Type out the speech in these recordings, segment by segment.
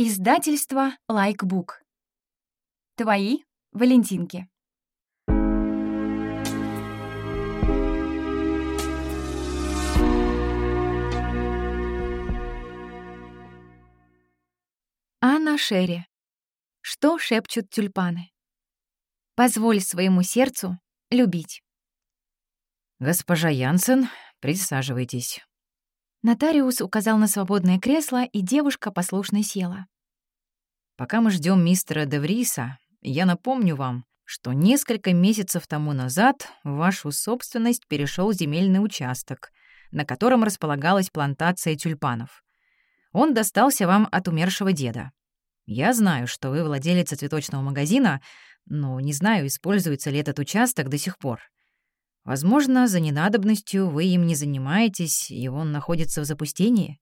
Издательство «Лайкбук». Твои Валентинки. Анна Шерри. Что шепчут тюльпаны? Позволь своему сердцу любить. «Госпожа Янсен, присаживайтесь». Нотариус указал на свободное кресло, и девушка послушно села. «Пока мы ждем мистера Девриса, я напомню вам, что несколько месяцев тому назад в вашу собственность перешел земельный участок, на котором располагалась плантация тюльпанов. Он достался вам от умершего деда. Я знаю, что вы владелец цветочного магазина, но не знаю, используется ли этот участок до сих пор. Возможно, за ненадобностью вы им не занимаетесь, и он находится в запустении?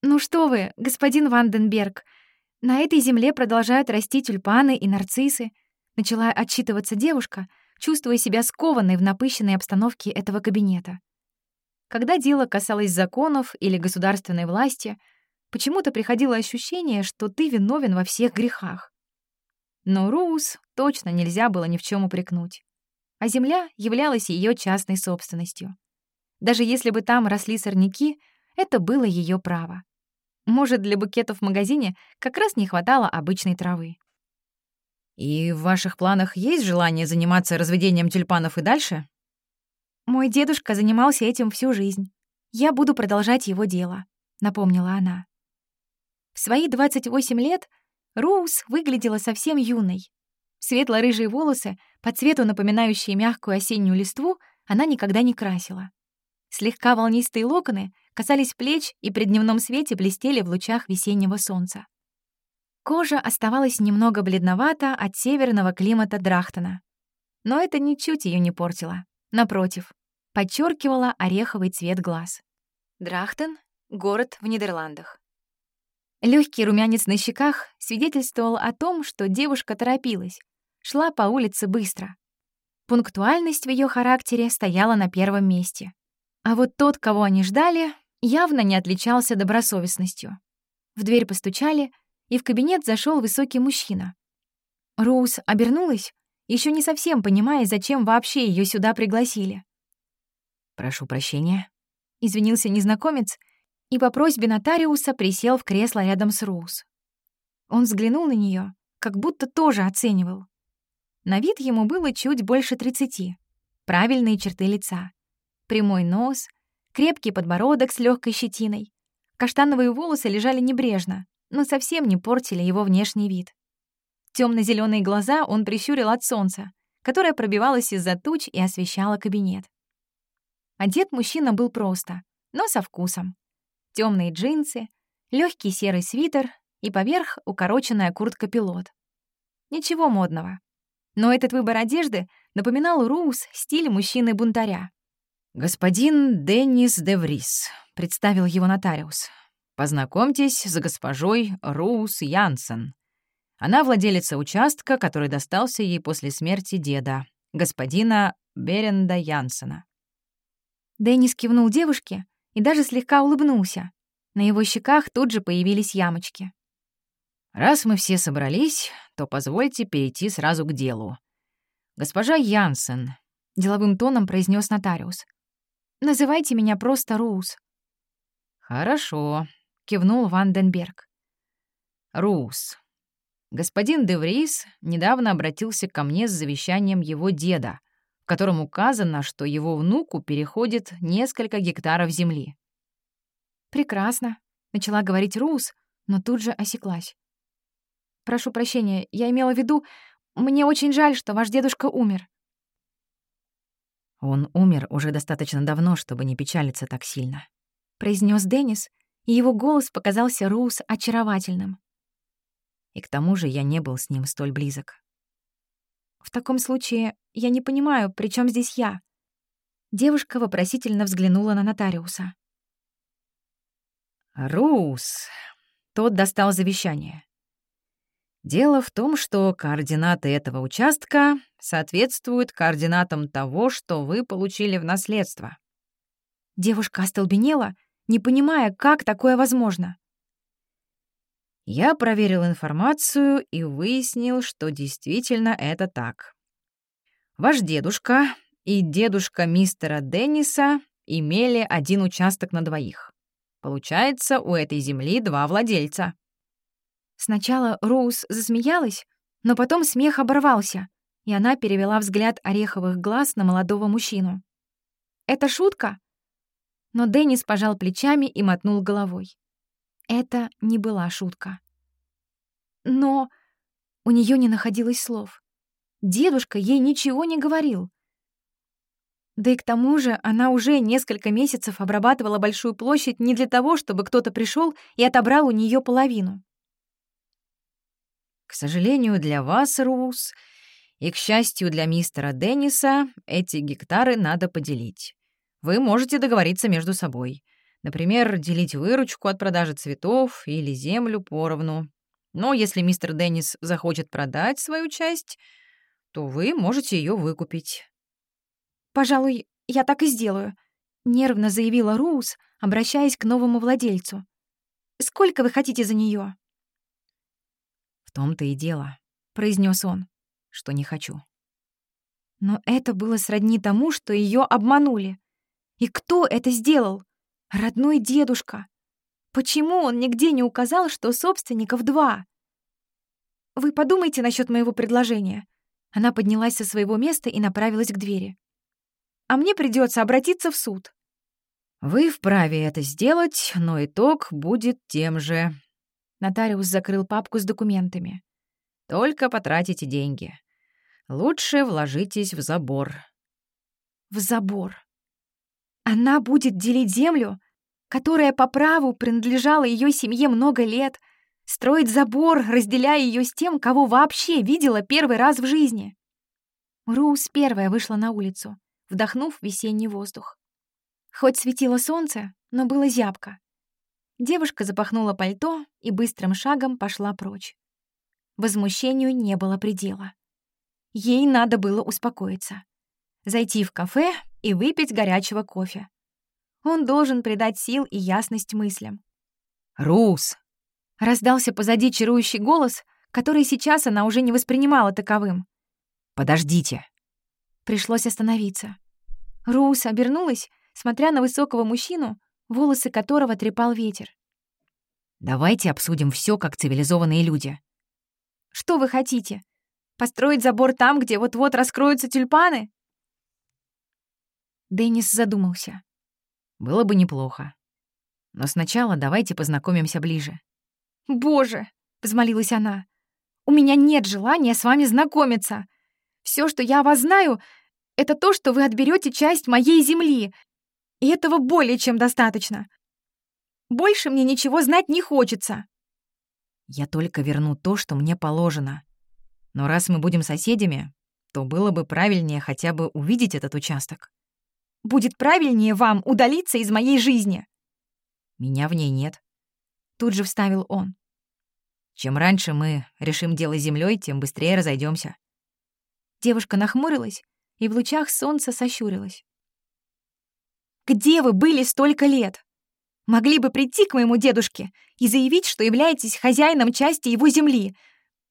«Ну что вы, господин Ванденберг, на этой земле продолжают расти тюльпаны и нарциссы», начала отчитываться девушка, чувствуя себя скованной в напыщенной обстановке этого кабинета. Когда дело касалось законов или государственной власти, почему-то приходило ощущение, что ты виновен во всех грехах. Но Роуз точно нельзя было ни в чем упрекнуть а земля являлась ее частной собственностью. Даже если бы там росли сорняки, это было ее право. Может, для букетов в магазине как раз не хватало обычной травы. «И в ваших планах есть желание заниматься разведением тюльпанов и дальше?» «Мой дедушка занимался этим всю жизнь. Я буду продолжать его дело», — напомнила она. В свои 28 лет Роуз выглядела совсем юной, Светло-рыжие волосы, по цвету напоминающие мягкую осеннюю листву, она никогда не красила. Слегка волнистые локоны касались плеч и при дневном свете блестели в лучах весеннего солнца. Кожа оставалась немного бледновата от северного климата Драхтона. Но это ничуть ее не портило. Напротив, подчеркивала ореховый цвет глаз. Драхтен — город в Нидерландах. Легкий румянец на щеках свидетельствовал о том, что девушка торопилась, шла по улице быстро. Пунктуальность в ее характере стояла на первом месте. А вот тот, кого они ждали, явно не отличался добросовестностью. В дверь постучали, и в кабинет зашел высокий мужчина. Роуз обернулась, еще не совсем понимая, зачем вообще ее сюда пригласили. «Прошу прощения», — извинился незнакомец и по просьбе нотариуса присел в кресло рядом с Роуз. Он взглянул на нее, как будто тоже оценивал. На вид ему было чуть больше тридцати. Правильные черты лица. Прямой нос, крепкий подбородок с легкой щетиной. Каштановые волосы лежали небрежно, но совсем не портили его внешний вид. темно зеленые глаза он прищурил от солнца, которое пробивалось из-за туч и освещало кабинет. Одет мужчина был просто, но со вкусом. Темные джинсы, легкий серый свитер и поверх укороченная куртка-пилот. Ничего модного. Но этот выбор одежды напоминал Роуз стиль мужчины-бунтаря. «Господин Деннис Деврис», — представил его нотариус. «Познакомьтесь с госпожой Роуз Янсен. Она владелица участка, который достался ей после смерти деда, господина Беренда Янсена». Деннис кивнул девушке и даже слегка улыбнулся. На его щеках тут же появились ямочки. «Раз мы все собрались, то позвольте перейти сразу к делу. Госпожа Янсен», — деловым тоном произнес нотариус. «Называйте меня просто Рус». «Хорошо», — кивнул Ванденберг. «Рус, господин Деврис недавно обратился ко мне с завещанием его деда, в котором указано, что его внуку переходит несколько гектаров земли». «Прекрасно», — начала говорить Рус, но тут же осеклась. Прошу прощения, я имела в виду, мне очень жаль, что ваш дедушка умер». «Он умер уже достаточно давно, чтобы не печалиться так сильно», — произнес Деннис, и его голос показался Роуз очаровательным. И к тому же я не был с ним столь близок. «В таком случае я не понимаю, при чем здесь я?» Девушка вопросительно взглянула на нотариуса. «Рус!» Тот достал завещание. Дело в том, что координаты этого участка соответствуют координатам того, что вы получили в наследство. Девушка остолбенела, не понимая, как такое возможно. Я проверил информацию и выяснил, что действительно это так. Ваш дедушка и дедушка мистера Денниса имели один участок на двоих. Получается, у этой земли два владельца. Сначала Роуз засмеялась, но потом смех оборвался, и она перевела взгляд ореховых глаз на молодого мужчину. «Это шутка?» Но Деннис пожал плечами и мотнул головой. Это не была шутка. Но у нее не находилось слов. Дедушка ей ничего не говорил. Да и к тому же она уже несколько месяцев обрабатывала большую площадь не для того, чтобы кто-то пришел и отобрал у нее половину. К сожалению для вас, Рус, и, к счастью для мистера Денниса, эти гектары надо поделить. Вы можете договориться между собой. Например, делить выручку от продажи цветов или землю поровну. Но если мистер Деннис захочет продать свою часть, то вы можете ее выкупить. «Пожалуй, я так и сделаю», — нервно заявила Роуз, обращаясь к новому владельцу. «Сколько вы хотите за нее? «В том-то и дело», — произнес он, — «что не хочу». Но это было сродни тому, что ее обманули. И кто это сделал? Родной дедушка. Почему он нигде не указал, что собственников два? Вы подумайте насчет моего предложения. Она поднялась со своего места и направилась к двери. А мне придется обратиться в суд. Вы вправе это сделать, но итог будет тем же, Нотариус закрыл папку с документами. «Только потратите деньги. Лучше вложитесь в забор». «В забор. Она будет делить землю, которая по праву принадлежала ее семье много лет, строить забор, разделяя ее с тем, кого вообще видела первый раз в жизни». Рус первая вышла на улицу, вдохнув весенний воздух. Хоть светило солнце, но было зябко. Девушка запахнула пальто и быстрым шагом пошла прочь. Возмущению не было предела. Ей надо было успокоиться. Зайти в кафе и выпить горячего кофе. Он должен придать сил и ясность мыслям. «Рус!» — раздался позади чарующий голос, который сейчас она уже не воспринимала таковым. «Подождите!» Пришлось остановиться. Рус обернулась, смотря на высокого мужчину, волосы которого трепал ветер. «Давайте обсудим все как цивилизованные люди». «Что вы хотите? Построить забор там, где вот-вот раскроются тюльпаны?» Деннис задумался. «Было бы неплохо. Но сначала давайте познакомимся ближе». «Боже!» — взмолилась она. «У меня нет желания с вами знакомиться. Все, что я о вас знаю, это то, что вы отберете часть моей земли, и этого более чем достаточно. Больше мне ничего знать не хочется. Я только верну то, что мне положено. Но раз мы будем соседями, то было бы правильнее хотя бы увидеть этот участок. Будет правильнее вам удалиться из моей жизни. Меня в ней нет. Тут же вставил он. Чем раньше мы решим дело землей, тем быстрее разойдемся. Девушка нахмурилась и в лучах солнца сощурилась. Где вы были столько лет? Могли бы прийти к моему дедушке и заявить, что являетесь хозяином части его земли.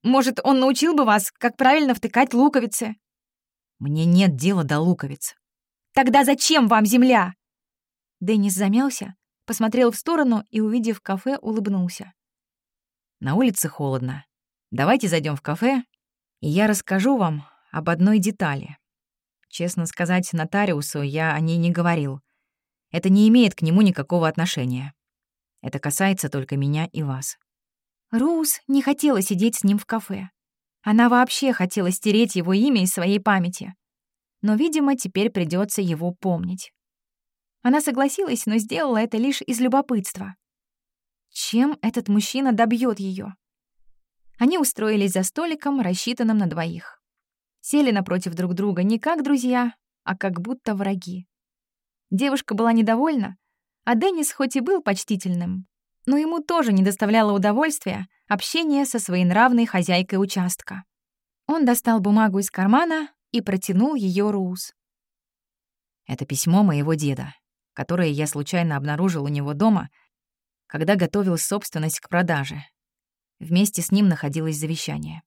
Может, он научил бы вас, как правильно втыкать луковицы. Мне нет дела до луковиц. Тогда зачем вам земля? Деннис замялся, посмотрел в сторону и, увидев кафе, улыбнулся. На улице холодно. Давайте зайдем в кафе, и я расскажу вам об одной детали. Честно сказать, нотариусу я о ней не говорил. Это не имеет к нему никакого отношения. Это касается только меня и вас». Роуз не хотела сидеть с ним в кафе. Она вообще хотела стереть его имя из своей памяти. Но, видимо, теперь придется его помнить. Она согласилась, но сделала это лишь из любопытства. Чем этот мужчина добьет ее? Они устроились за столиком, рассчитанным на двоих. Сели напротив друг друга не как друзья, а как будто враги. Девушка была недовольна, а Деннис хоть и был почтительным, но ему тоже не доставляло удовольствия общение со своенравной хозяйкой участка. Он достал бумагу из кармана и протянул ее Роуз. «Это письмо моего деда, которое я случайно обнаружил у него дома, когда готовил собственность к продаже. Вместе с ним находилось завещание.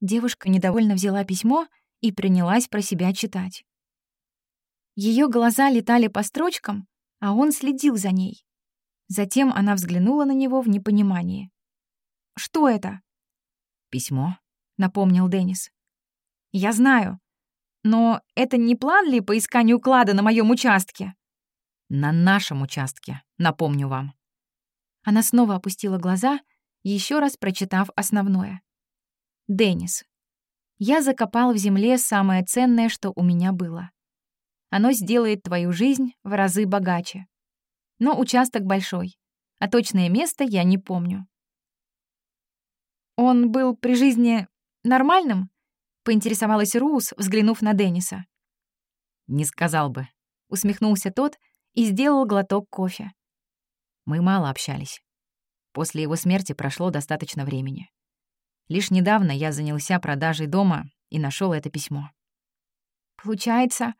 Девушка недовольно взяла письмо и принялась про себя читать. Ее глаза летали по строчкам, а он следил за ней. Затем она взглянула на него в непонимании. «Что это?» «Письмо», — напомнил Деннис. «Я знаю. Но это не план ли по исканию клада на моем участке?» «На нашем участке, напомню вам». Она снова опустила глаза, еще раз прочитав основное. «Деннис, я закопал в земле самое ценное, что у меня было. Оно сделает твою жизнь в разы богаче. Но участок большой, а точное место я не помню. Он был при жизни нормальным? Поинтересовалась Рус, взглянув на Денниса. Не сказал бы. Усмехнулся тот и сделал глоток кофе. Мы мало общались. После его смерти прошло достаточно времени. Лишь недавно я занялся продажей дома и нашел это письмо. Получается,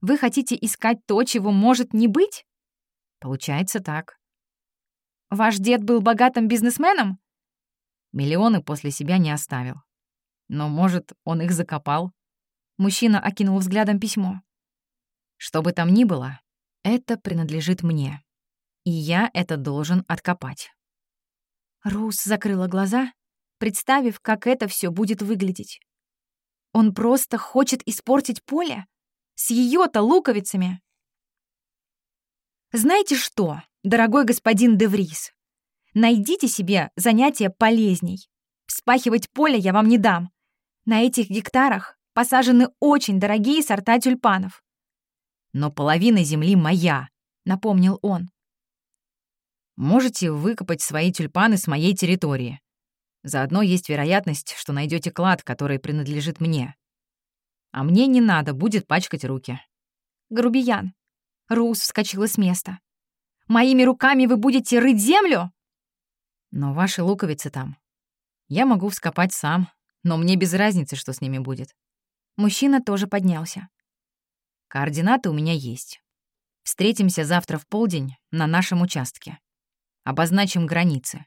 вы хотите искать то, чего может не быть? Получается так. Ваш дед был богатым бизнесменом? Миллионы после себя не оставил. Но, может, он их закопал? Мужчина окинул взглядом письмо. Что бы там ни было, это принадлежит мне. И я это должен откопать. Рус закрыла глаза, представив, как это все будет выглядеть. Он просто хочет испортить поле? С ее-то луковицами. Знаете что, дорогой господин Деврис? Найдите себе занятие полезней. Вспахивать поле я вам не дам. На этих гектарах посажены очень дорогие сорта тюльпанов. Но половина земли моя, напомнил он. Можете выкопать свои тюльпаны с моей территории. Заодно есть вероятность, что найдете клад, который принадлежит мне. А мне не надо будет пачкать руки. Грубиян. Рус вскочила с места. Моими руками вы будете рыть землю? Но ваши луковицы там. Я могу вскопать сам, но мне без разницы, что с ними будет. Мужчина тоже поднялся. Координаты у меня есть. Встретимся завтра в полдень на нашем участке. Обозначим границы.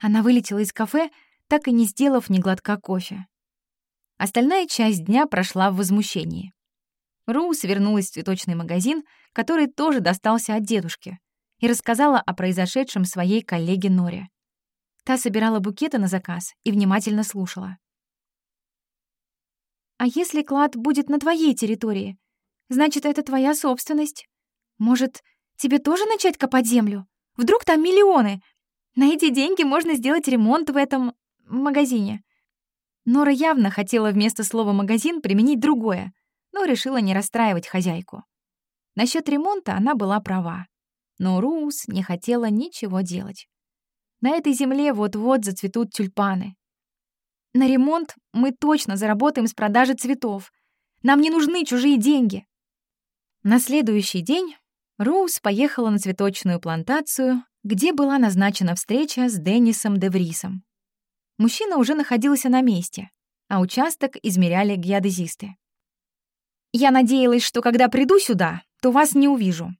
Она вылетела из кафе, так и не сделав ни глотка кофе. Остальная часть дня прошла в возмущении. Роуз вернулась в цветочный магазин, который тоже достался от дедушки, и рассказала о произошедшем своей коллеге Норе. Та собирала букеты на заказ и внимательно слушала. «А если клад будет на твоей территории? Значит, это твоя собственность. Может, тебе тоже начать копать землю? Вдруг там миллионы? На эти деньги можно сделать ремонт в этом магазине. Нора явно хотела вместо слова «магазин» применить другое, но решила не расстраивать хозяйку. Насчет ремонта она была права. Но Рус не хотела ничего делать. На этой земле вот-вот зацветут тюльпаны. На ремонт мы точно заработаем с продажи цветов. Нам не нужны чужие деньги. На следующий день Роуз поехала на цветочную плантацию, где была назначена встреча с Деннисом Деврисом. Мужчина уже находился на месте, а участок измеряли геодезисты. «Я надеялась, что когда приду сюда, то вас не увижу».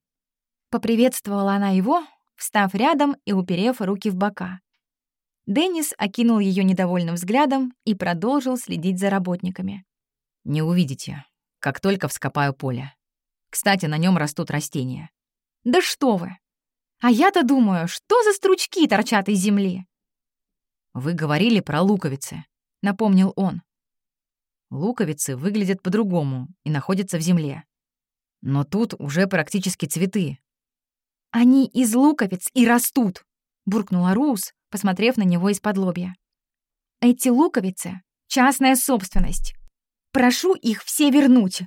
Поприветствовала она его, встав рядом и уперев руки в бока. Деннис окинул ее недовольным взглядом и продолжил следить за работниками. «Не увидите, как только вскопаю поле. Кстати, на нем растут растения». «Да что вы! А я-то думаю, что за стручки торчат из земли?» «Вы говорили про луковицы», — напомнил он. Луковицы выглядят по-другому и находятся в земле. Но тут уже практически цветы. «Они из луковиц и растут», — буркнула Рус, посмотрев на него из-под лобья. «Эти луковицы — частная собственность. Прошу их все вернуть».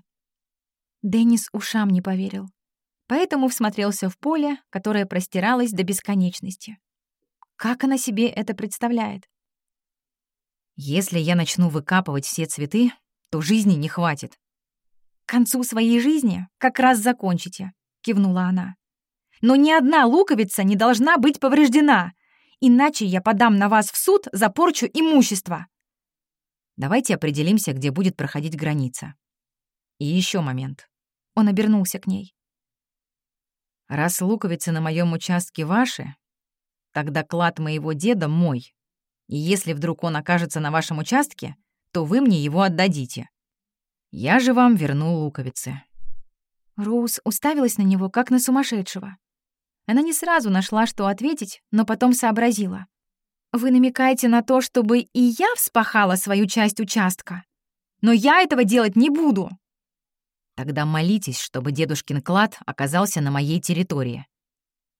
Деннис ушам не поверил, поэтому всмотрелся в поле, которое простиралось до бесконечности. Как она себе это представляет? Если я начну выкапывать все цветы, то жизни не хватит. К концу своей жизни как раз закончите, кивнула она. Но ни одна луковица не должна быть повреждена, иначе я подам на вас в суд за порчу имущества. Давайте определимся, где будет проходить граница. И еще момент. Он обернулся к ней. Раз луковицы на моем участке ваши, Тогда клад моего деда мой, И если вдруг он окажется на вашем участке, то вы мне его отдадите. Я же вам верну луковицы». Роуз уставилась на него, как на сумасшедшего. Она не сразу нашла, что ответить, но потом сообразила. «Вы намекаете на то, чтобы и я вспахала свою часть участка? Но я этого делать не буду!» «Тогда молитесь, чтобы дедушкин клад оказался на моей территории».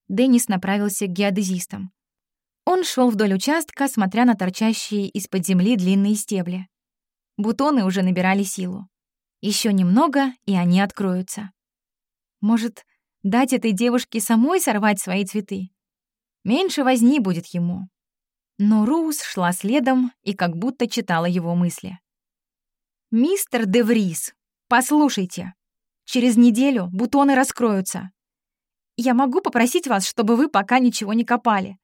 Деннис направился к геодезистам. Он шел вдоль участка, смотря на торчащие из-под земли длинные стебли. Бутоны уже набирали силу. Еще немного, и они откроются. Может, дать этой девушке самой сорвать свои цветы? Меньше возни будет ему. Но Роуз шла следом и как будто читала его мысли. «Мистер Деврис, послушайте, через неделю бутоны раскроются. Я могу попросить вас, чтобы вы пока ничего не копали.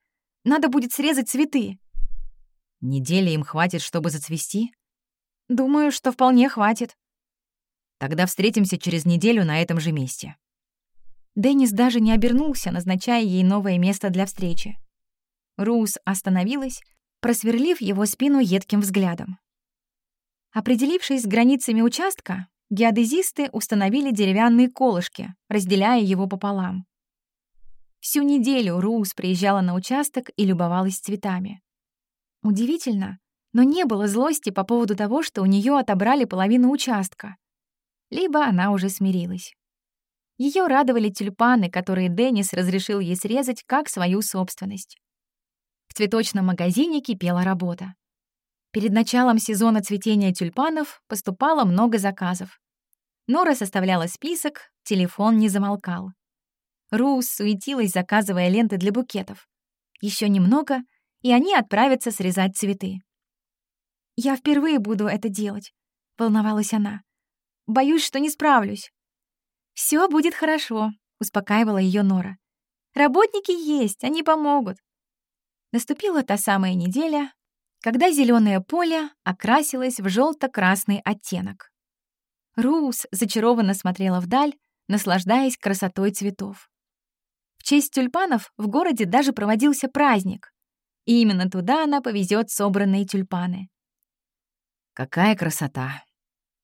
Надо будет срезать цветы». «Недели им хватит, чтобы зацвести?» «Думаю, что вполне хватит». «Тогда встретимся через неделю на этом же месте». Деннис даже не обернулся, назначая ей новое место для встречи. Рус остановилась, просверлив его спину едким взглядом. Определившись с границами участка, геодезисты установили деревянные колышки, разделяя его пополам. Всю неделю Рус приезжала на участок и любовалась цветами. Удивительно, но не было злости по поводу того, что у нее отобрали половину участка. Либо она уже смирилась. Ее радовали тюльпаны, которые Деннис разрешил ей срезать как свою собственность. В цветочном магазине кипела работа. Перед началом сезона цветения тюльпанов поступало много заказов. Нора составляла список, телефон не замолкал. Рус суетилась, заказывая ленты для букетов. Еще немного, и они отправятся срезать цветы. «Я впервые буду это делать», — волновалась она. «Боюсь, что не справлюсь». Все будет хорошо», — успокаивала ее Нора. «Работники есть, они помогут». Наступила та самая неделя, когда зеленое поле окрасилось в желто красный оттенок. Рус зачарованно смотрела вдаль, наслаждаясь красотой цветов. В честь тюльпанов в городе даже проводился праздник, и именно туда она повезет собранные тюльпаны. «Какая красота!»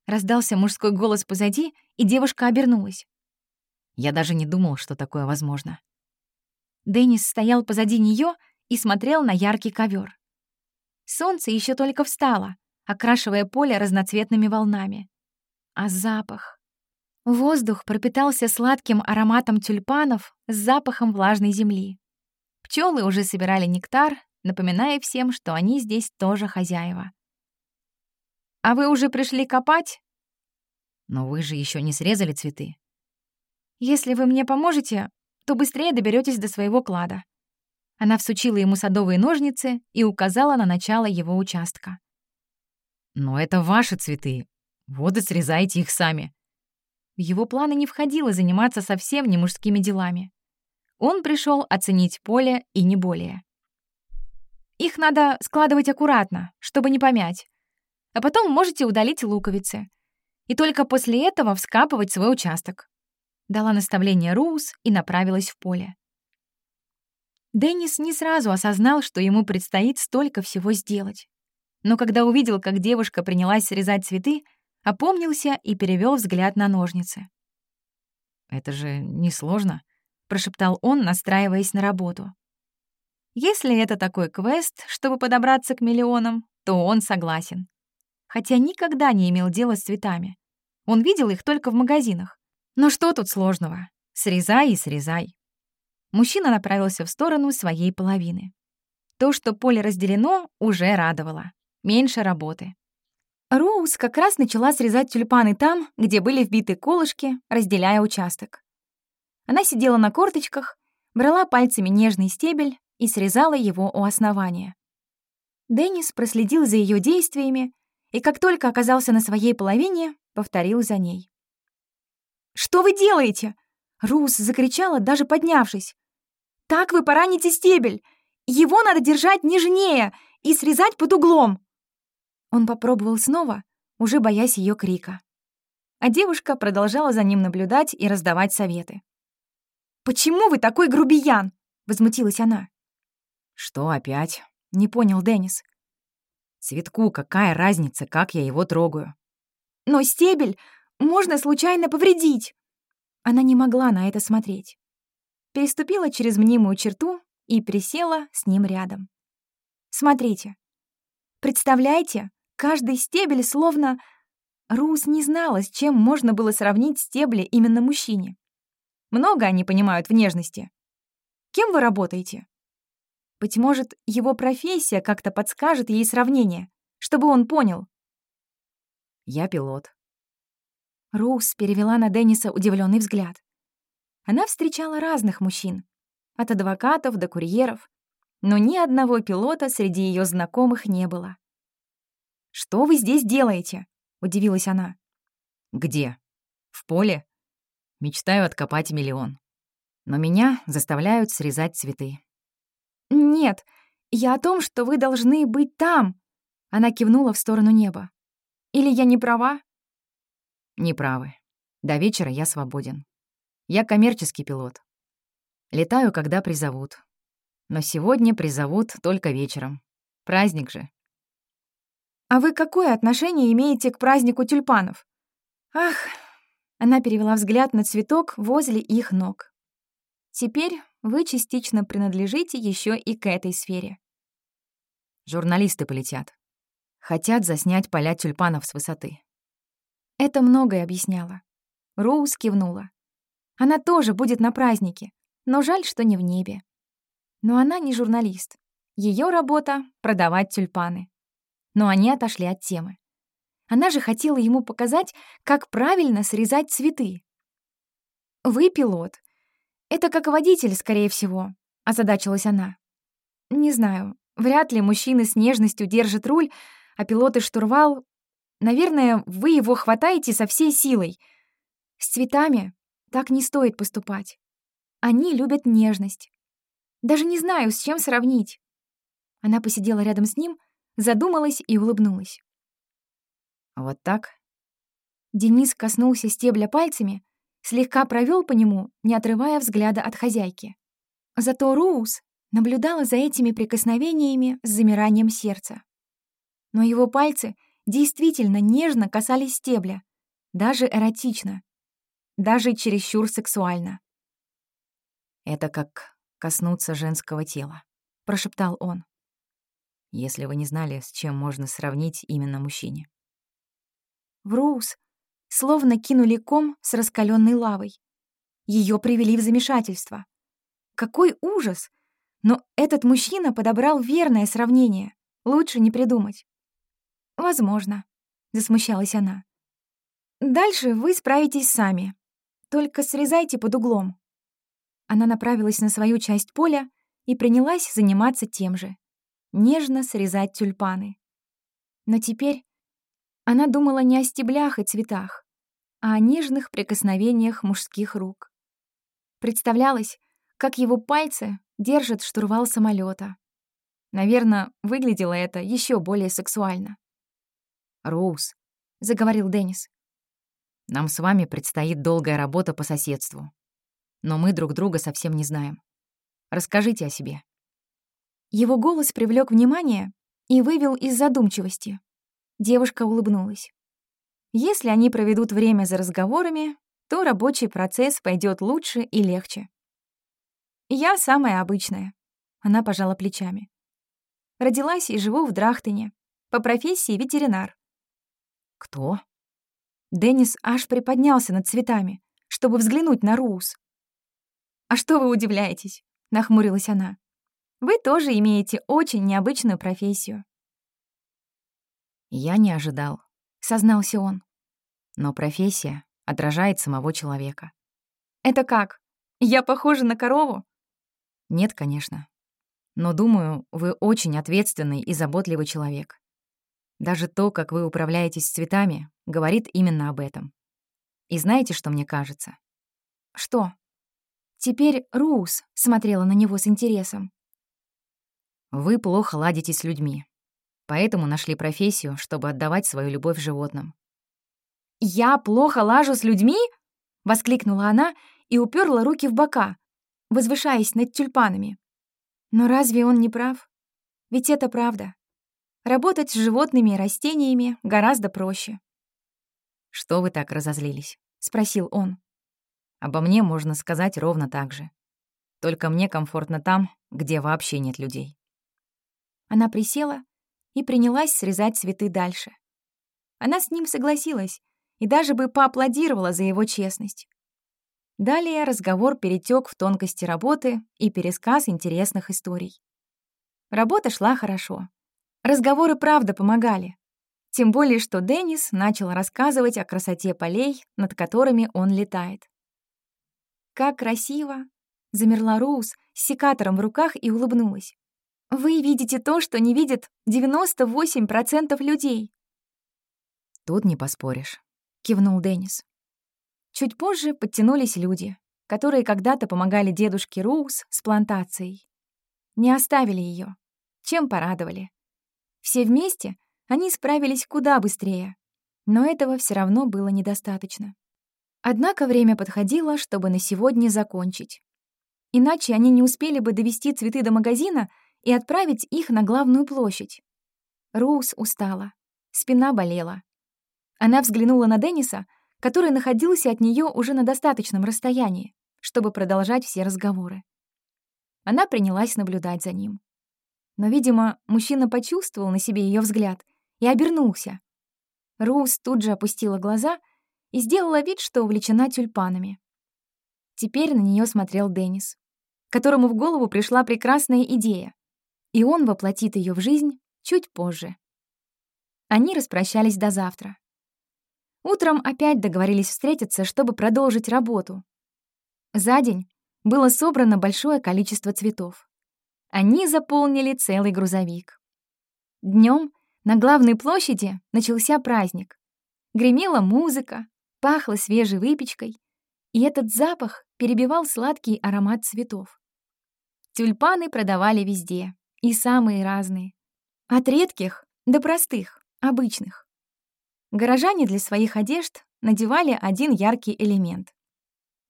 Раздался мужской голос позади, и девушка обернулась. Я даже не думал, что такое возможно. Деннис стоял позади нее и смотрел на яркий ковер. Солнце еще только встало, окрашивая поле разноцветными волнами. А запах... Воздух пропитался сладким ароматом тюльпанов с запахом влажной земли. Пчелы уже собирали нектар, напоминая всем, что они здесь тоже хозяева. «А вы уже пришли копать?» «Но вы же еще не срезали цветы». «Если вы мне поможете, то быстрее доберетесь до своего клада». Она всучила ему садовые ножницы и указала на начало его участка. «Но это ваши цветы. Вот и срезайте их сами». В его планы не входило заниматься совсем не мужскими делами. Он пришел оценить поле и не более. Их надо складывать аккуратно, чтобы не помять а потом можете удалить луковицы. И только после этого вскапывать свой участок. Дала наставление Роуз и направилась в поле. Деннис не сразу осознал, что ему предстоит столько всего сделать. Но когда увидел, как девушка принялась срезать цветы, опомнился и перевел взгляд на ножницы. «Это же несложно», — прошептал он, настраиваясь на работу. Если это такой квест, чтобы подобраться к миллионам, то он согласен хотя никогда не имел дела с цветами. Он видел их только в магазинах. Но что тут сложного? Срезай и срезай. Мужчина направился в сторону своей половины. То, что поле разделено, уже радовало. Меньше работы. Роуз как раз начала срезать тюльпаны там, где были вбиты колышки, разделяя участок. Она сидела на корточках, брала пальцами нежный стебель и срезала его у основания. Деннис проследил за ее действиями и как только оказался на своей половине, повторил за ней. «Что вы делаете?» Рус закричала, даже поднявшись. «Так вы пораните стебель! Его надо держать нежнее и срезать под углом!» Он попробовал снова, уже боясь ее крика. А девушка продолжала за ним наблюдать и раздавать советы. «Почему вы такой грубиян?» — возмутилась она. «Что опять?» — не понял Деннис. Цветку какая разница, как я его трогаю? Но стебель можно случайно повредить. Она не могла на это смотреть. Переступила через мнимую черту и присела с ним рядом. Смотрите. Представляете, каждый стебель словно... Рус не знала, с чем можно было сравнить стебли именно мужчине. Много они понимают в нежности. Кем вы работаете? Быть может, его профессия как-то подскажет ей сравнение, чтобы он понял. Я пилот. Рус перевела на Денниса удивленный взгляд. Она встречала разных мужчин, от адвокатов до курьеров, но ни одного пилота среди ее знакомых не было. «Что вы здесь делаете?» — удивилась она. «Где? В поле? Мечтаю откопать миллион. Но меня заставляют срезать цветы». «Нет, я о том, что вы должны быть там!» Она кивнула в сторону неба. «Или я не права?» «Не правы. До вечера я свободен. Я коммерческий пилот. Летаю, когда призовут. Но сегодня призовут только вечером. Праздник же. «А вы какое отношение имеете к празднику тюльпанов?» «Ах!» Она перевела взгляд на цветок возле их ног. «Теперь вы частично принадлежите еще и к этой сфере». Журналисты полетят. Хотят заснять поля тюльпанов с высоты. Это многое объясняло. Роуз кивнула. Она тоже будет на празднике, но жаль, что не в небе. Но она не журналист. Ее работа — продавать тюльпаны но они отошли от темы. Она же хотела ему показать, как правильно срезать цветы. «Вы пилот. Это как водитель, скорее всего», — озадачилась она. «Не знаю, вряд ли мужчины с нежностью держат руль, а пилоты штурвал... Наверное, вы его хватаете со всей силой. С цветами так не стоит поступать. Они любят нежность. Даже не знаю, с чем сравнить». Она посидела рядом с ним, задумалась и улыбнулась. «Вот так?» Денис коснулся стебля пальцами, слегка провел по нему, не отрывая взгляда от хозяйки. Зато Роуз наблюдала за этими прикосновениями с замиранием сердца. Но его пальцы действительно нежно касались стебля, даже эротично, даже чересчур сексуально. «Это как коснуться женского тела», — прошептал он если вы не знали, с чем можно сравнить именно мужчине. В Роуз словно кинули ком с раскаленной лавой. Ее привели в замешательство. Какой ужас! Но этот мужчина подобрал верное сравнение. Лучше не придумать. «Возможно», — засмущалась она. «Дальше вы справитесь сами. Только срезайте под углом». Она направилась на свою часть поля и принялась заниматься тем же нежно срезать тюльпаны. Но теперь она думала не о стеблях и цветах, а о нежных прикосновениях мужских рук. Представлялось, как его пальцы держат штурвал самолета. Наверное, выглядело это еще более сексуально. «Роуз», — заговорил Деннис, — «нам с вами предстоит долгая работа по соседству. Но мы друг друга совсем не знаем. Расскажите о себе». Его голос привлек внимание и вывел из задумчивости. Девушка улыбнулась. Если они проведут время за разговорами, то рабочий процесс пойдет лучше и легче. Я самая обычная. Она пожала плечами. Родилась и живу в Драхтене. По профессии ветеринар. Кто? Деннис аж приподнялся над цветами, чтобы взглянуть на Роуз. «А что вы удивляетесь?» — нахмурилась она. Вы тоже имеете очень необычную профессию». «Я не ожидал», — сознался он. «Но профессия отражает самого человека». «Это как? Я похожа на корову?» «Нет, конечно. Но, думаю, вы очень ответственный и заботливый человек. Даже то, как вы управляетесь цветами, говорит именно об этом. И знаете, что мне кажется?» «Что?» Теперь Рус смотрела на него с интересом. Вы плохо ладите с людьми, поэтому нашли профессию, чтобы отдавать свою любовь животным. «Я плохо лажу с людьми?» — воскликнула она и уперла руки в бока, возвышаясь над тюльпанами. Но разве он не прав? Ведь это правда. Работать с животными и растениями гораздо проще. «Что вы так разозлились?» — спросил он. «Обо мне можно сказать ровно так же. Только мне комфортно там, где вообще нет людей». Она присела и принялась срезать цветы дальше. Она с ним согласилась и даже бы поаплодировала за его честность. Далее разговор перетек в тонкости работы и пересказ интересных историй. Работа шла хорошо. Разговоры правда помогали. Тем более, что Деннис начал рассказывать о красоте полей, над которыми он летает. «Как красиво!» — замерла Роуз с секатором в руках и улыбнулась. «Вы видите то, что не видят 98% людей». «Тут не поспоришь», — кивнул Деннис. Чуть позже подтянулись люди, которые когда-то помогали дедушке Роуз с плантацией. Не оставили ее, чем порадовали. Все вместе они справились куда быстрее, но этого все равно было недостаточно. Однако время подходило, чтобы на сегодня закончить. Иначе они не успели бы довести цветы до магазина и отправить их на главную площадь. Роуз устала, спина болела. Она взглянула на Денниса, который находился от нее уже на достаточном расстоянии, чтобы продолжать все разговоры. Она принялась наблюдать за ним. Но, видимо, мужчина почувствовал на себе ее взгляд и обернулся. Роуз тут же опустила глаза и сделала вид, что увлечена тюльпанами. Теперь на нее смотрел Деннис, которому в голову пришла прекрасная идея, и он воплотит ее в жизнь чуть позже. Они распрощались до завтра. Утром опять договорились встретиться, чтобы продолжить работу. За день было собрано большое количество цветов. Они заполнили целый грузовик. Днем на главной площади начался праздник. Гремела музыка, пахло свежей выпечкой, и этот запах перебивал сладкий аромат цветов. Тюльпаны продавали везде, и самые разные. От редких до простых, обычных. Горожане для своих одежд надевали один яркий элемент.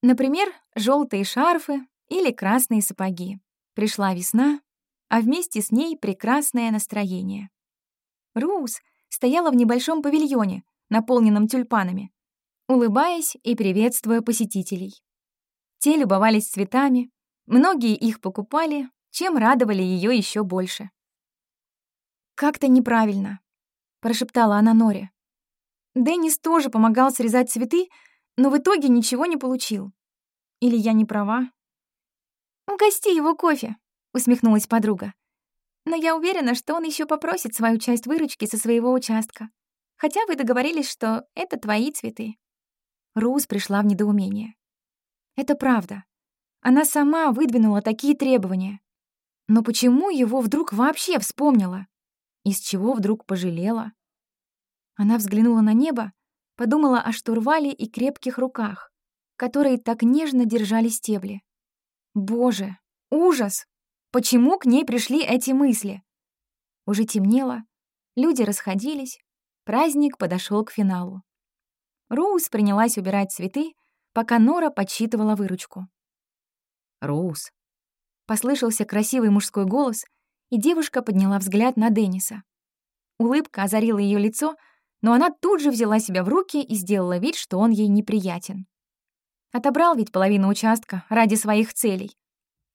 Например, желтые шарфы или красные сапоги. Пришла весна, а вместе с ней прекрасное настроение. Роуз стояла в небольшом павильоне, наполненном тюльпанами, улыбаясь и приветствуя посетителей. Те любовались цветами, многие их покупали, чем радовали ее еще больше. «Как-то неправильно», — прошептала она Норе. Деннис тоже помогал срезать цветы, но в итоге ничего не получил. Или я не права? «Угости его кофе», — усмехнулась подруга. «Но я уверена, что он еще попросит свою часть выручки со своего участка. Хотя вы договорились, что это твои цветы». Роуз пришла в недоумение. «Это правда. Она сама выдвинула такие требования. Но почему его вдруг вообще вспомнила? Из чего вдруг пожалела?» Она взглянула на небо, подумала о штурвале и крепких руках, которые так нежно держали стебли. Боже, ужас! Почему к ней пришли эти мысли? Уже темнело, люди расходились, праздник подошел к финалу. Роуз принялась убирать цветы, пока Нора подсчитывала выручку. «Роуз», — послышался красивый мужской голос, и девушка подняла взгляд на Денниса. Улыбка озарила ее лицо, но она тут же взяла себя в руки и сделала вид, что он ей неприятен. Отобрал ведь половину участка ради своих целей.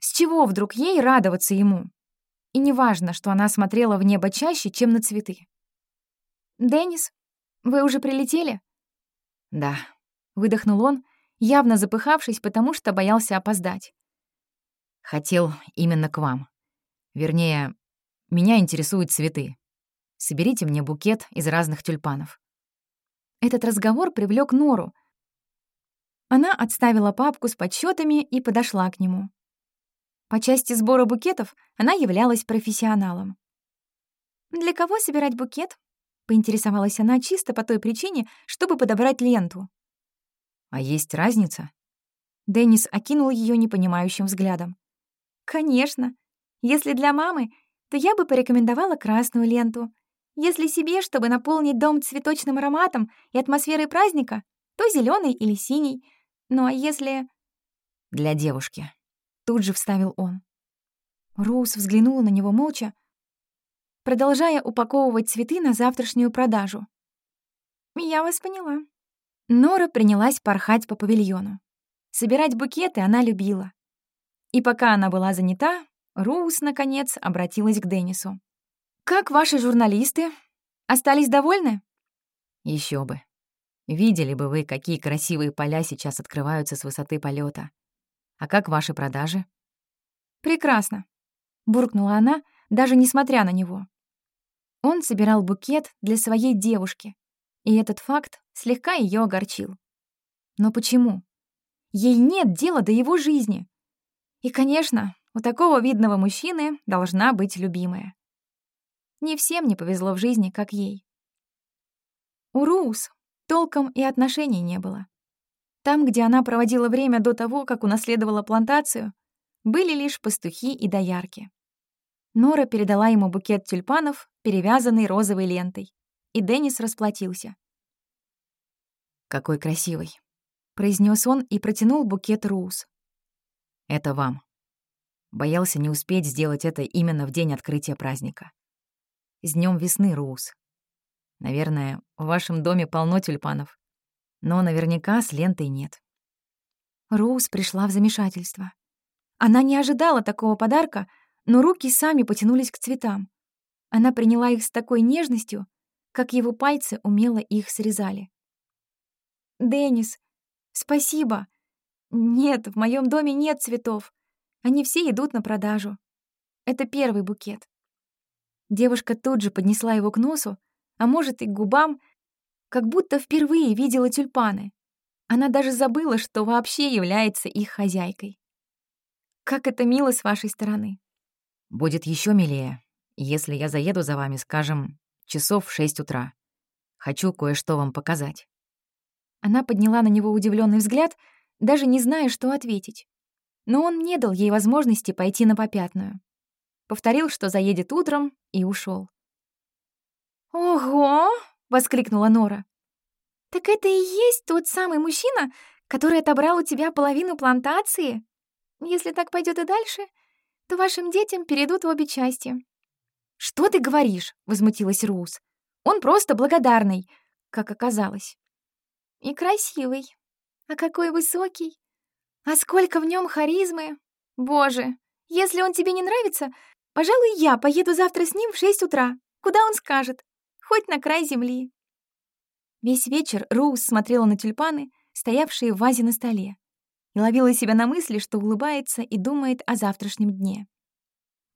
С чего вдруг ей радоваться ему? И неважно, что она смотрела в небо чаще, чем на цветы. «Деннис, вы уже прилетели?» «Да», — выдохнул он, явно запыхавшись, потому что боялся опоздать. «Хотел именно к вам. Вернее, меня интересуют цветы. Соберите мне букет из разных тюльпанов». Этот разговор привлек Нору. Она отставила папку с подсчетами и подошла к нему. По части сбора букетов она являлась профессионалом. «Для кого собирать букет?» — поинтересовалась она чисто по той причине, чтобы подобрать ленту. «А есть разница?» Деннис окинул ее непонимающим взглядом. «Конечно. Если для мамы, то я бы порекомендовала красную ленту. Если себе, чтобы наполнить дом цветочным ароматом и атмосферой праздника, то зеленый или синий. Ну а если... Для девушки. Тут же вставил он. Роуз взглянула на него молча. продолжая упаковывать цветы на завтрашнюю продажу. «Я вас поняла». Нора принялась порхать по павильону. Собирать букеты она любила. И пока она была занята, Роуз, наконец, обратилась к Деннису. «Как ваши журналисты? Остались довольны?» Еще бы. Видели бы вы, какие красивые поля сейчас открываются с высоты полета. А как ваши продажи? Прекрасно, буркнула она, даже несмотря на него. Он собирал букет для своей девушки, и этот факт слегка ее огорчил. Но почему? Ей нет дела до его жизни. И, конечно, у такого видного мужчины должна быть любимая. Не всем не повезло в жизни, как ей. У Роуз толком и отношений не было. Там, где она проводила время до того, как унаследовала плантацию, были лишь пастухи и доярки. Нора передала ему букет тюльпанов, перевязанный розовой лентой, и Деннис расплатился. «Какой красивый», — произнес он и протянул букет Роуз. «Это вам». Боялся не успеть сделать это именно в день открытия праздника. «С днем весны, Роуз. Наверное, в вашем доме полно тюльпанов. Но наверняка с лентой нет. Роуз пришла в замешательство. Она не ожидала такого подарка, но руки сами потянулись к цветам. Она приняла их с такой нежностью, как его пальцы умело их срезали. «Деннис, спасибо. Нет, в моем доме нет цветов. Они все идут на продажу. Это первый букет». Девушка тут же поднесла его к носу, а может и к губам, как будто впервые видела тюльпаны. Она даже забыла, что вообще является их хозяйкой. Как это мило с вашей стороны. Будет еще милее, если я заеду за вами, скажем, часов в шесть утра. Хочу кое-что вам показать. Она подняла на него удивленный взгляд, даже не зная, что ответить. Но он не дал ей возможности пойти на попятную. Повторил, что заедет утром, и ушел. «Ого!» — воскликнула Нора. «Так это и есть тот самый мужчина, который отобрал у тебя половину плантации? Если так пойдет и дальше, то вашим детям перейдут обе части». «Что ты говоришь?» — возмутилась Роуз. «Он просто благодарный, как оказалось». «И красивый. А какой высокий. А сколько в нем харизмы. Боже, если он тебе не нравится, пожалуй, я поеду завтра с ним в шесть утра. Куда он скажет?» хоть на край земли. Весь вечер Роуз смотрела на тюльпаны, стоявшие в вазе на столе, и ловила себя на мысли, что улыбается и думает о завтрашнем дне.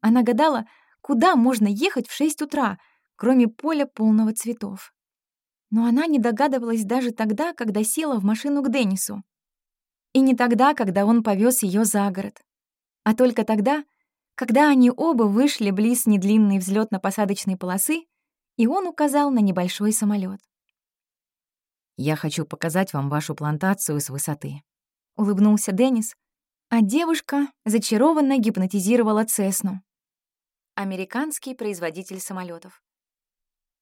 Она гадала, куда можно ехать в шесть утра, кроме поля полного цветов. Но она не догадывалась даже тогда, когда села в машину к Деннису. И не тогда, когда он повез ее за город, а только тогда, когда они оба вышли близ недлинной взлетно-посадочной полосы и он указал на небольшой самолет. «Я хочу показать вам вашу плантацию с высоты», — улыбнулся Деннис, а девушка зачарованно гипнотизировала Цесну. Американский производитель самолетов.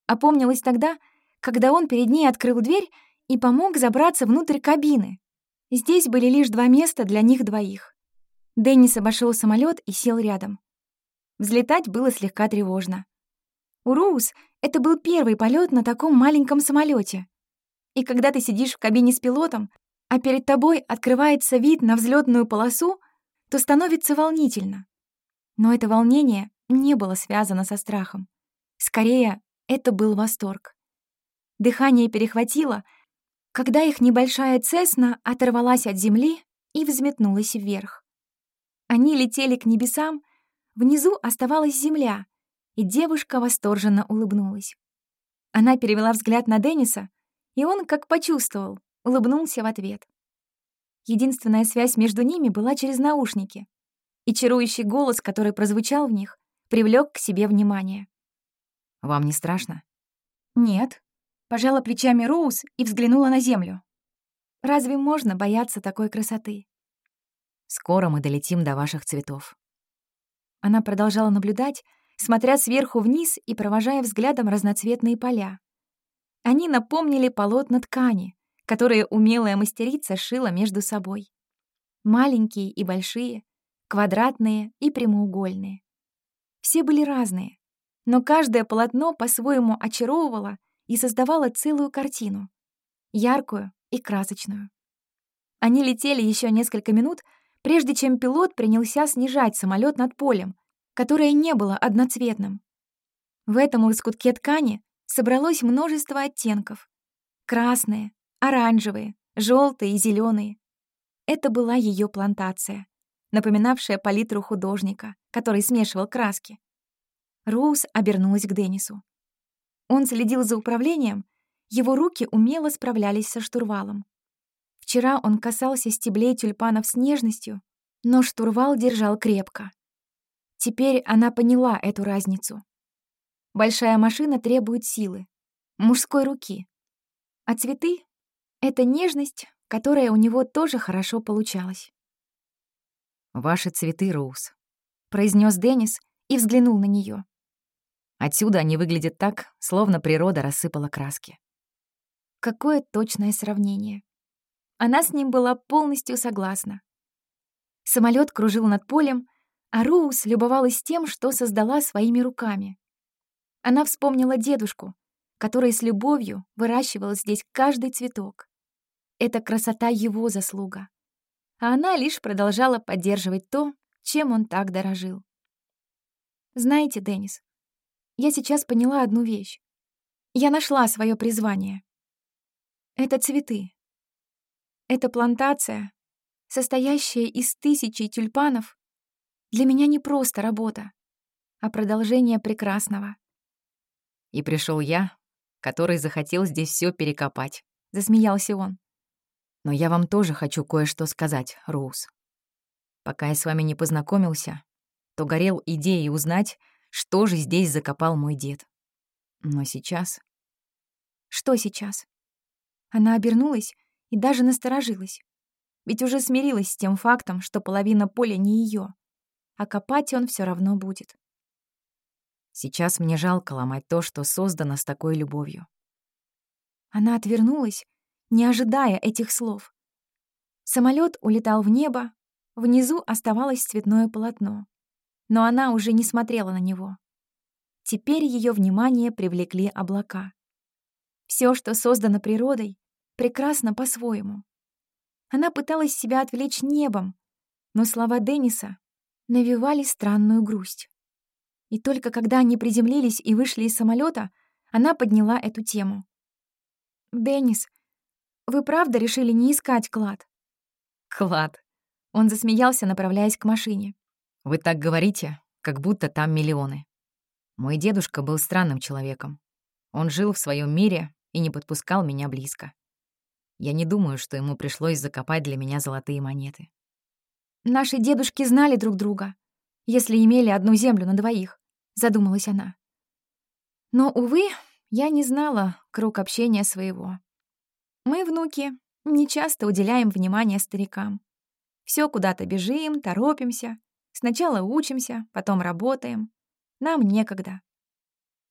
Опомнилась тогда, когда он перед ней открыл дверь и помог забраться внутрь кабины. Здесь были лишь два места для них двоих. Деннис обошел самолет и сел рядом. Взлетать было слегка тревожно. У Роуз это был первый полет на таком маленьком самолете. И когда ты сидишь в кабине с пилотом, а перед тобой открывается вид на взлетную полосу, то становится волнительно. Но это волнение не было связано со страхом. Скорее, это был восторг. Дыхание перехватило, когда их небольшая Цесна оторвалась от земли и взметнулась вверх. Они летели к небесам, внизу оставалась земля, и девушка восторженно улыбнулась. Она перевела взгляд на Денниса, и он, как почувствовал, улыбнулся в ответ. Единственная связь между ними была через наушники, и чарующий голос, который прозвучал в них, привлек к себе внимание. «Вам не страшно?» «Нет», — пожала плечами Роуз и взглянула на землю. «Разве можно бояться такой красоты?» «Скоро мы долетим до ваших цветов». Она продолжала наблюдать, смотря сверху вниз и провожая взглядом разноцветные поля. Они напомнили полотна ткани, которые умелая мастерица шила между собой. Маленькие и большие, квадратные и прямоугольные. Все были разные, Но каждое полотно по-своему очаровывало и создавало целую картину. Яркую и красочную. Они летели еще несколько минут, прежде чем пилот принялся снижать самолет над полем, которое не было одноцветным. В этом лоскутке ткани собралось множество оттенков. Красные, оранжевые, желтые и зеленые. Это была ее плантация, напоминавшая палитру художника, который смешивал краски. Роуз обернулась к Деннису. Он следил за управлением, его руки умело справлялись со штурвалом. Вчера он касался стеблей тюльпанов с нежностью, но штурвал держал крепко. Теперь она поняла эту разницу. Большая машина требует силы, мужской руки. А цветы — это нежность, которая у него тоже хорошо получалась. «Ваши цветы, Роуз», — произнес Деннис и взглянул на нее. Отсюда они выглядят так, словно природа рассыпала краски. Какое точное сравнение. Она с ним была полностью согласна. Самолет кружил над полем, а Роуз любовалась тем, что создала своими руками. Она вспомнила дедушку, который с любовью выращивал здесь каждый цветок. Это красота его заслуга. А она лишь продолжала поддерживать то, чем он так дорожил. Знаете, Деннис, я сейчас поняла одну вещь. Я нашла свое призвание. Это цветы. Эта плантация, состоящая из тысячи тюльпанов, для меня не просто работа, а продолжение прекрасного. И пришел я, который захотел здесь все перекопать, засмеялся он. Но я вам тоже хочу кое-что сказать, Роуз. Пока я с вами не познакомился, то горел идеей узнать, что же здесь закопал мой дед. Но сейчас... Что сейчас? Она обернулась и даже насторожилась. Ведь уже смирилась с тем фактом, что половина поля не ее, а копать он все равно будет. Сейчас мне жалко ломать то, что создано с такой любовью. Она отвернулась, не ожидая этих слов. Самолет улетал в небо, внизу оставалось цветное полотно. Но она уже не смотрела на него. Теперь ее внимание привлекли облака. Все, что создано природой, прекрасно по-своему. Она пыталась себя отвлечь небом, но слова Денниса навевали странную грусть. И только когда они приземлились и вышли из самолета, она подняла эту тему. «Деннис, вы правда решили не искать клад?» «Клад?» Он засмеялся, направляясь к машине. «Вы так говорите, как будто там миллионы. Мой дедушка был странным человеком. Он жил в своем мире и не подпускал меня близко. Я не думаю, что ему пришлось закопать для меня золотые монеты. «Наши дедушки знали друг друга, если имели одну землю на двоих», — задумалась она. Но, увы, я не знала круг общения своего. Мы, внуки, не часто уделяем внимание старикам. Все куда-то бежим, торопимся. Сначала учимся, потом работаем. Нам некогда.